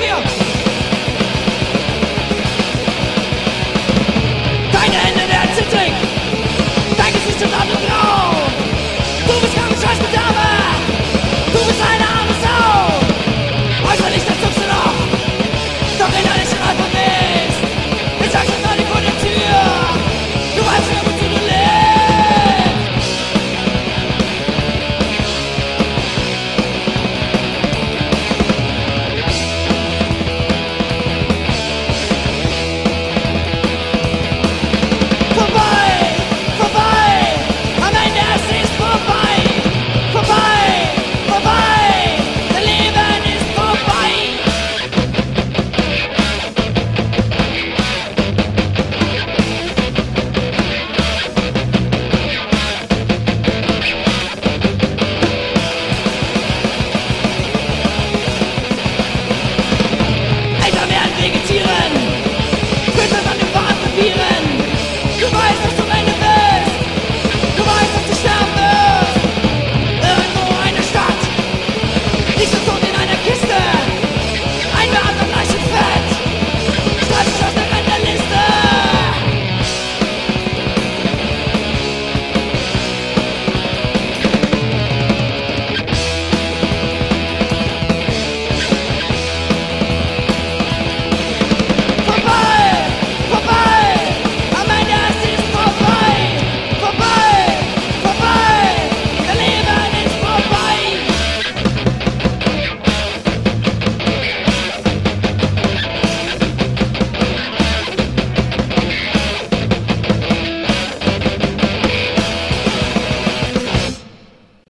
Yeah.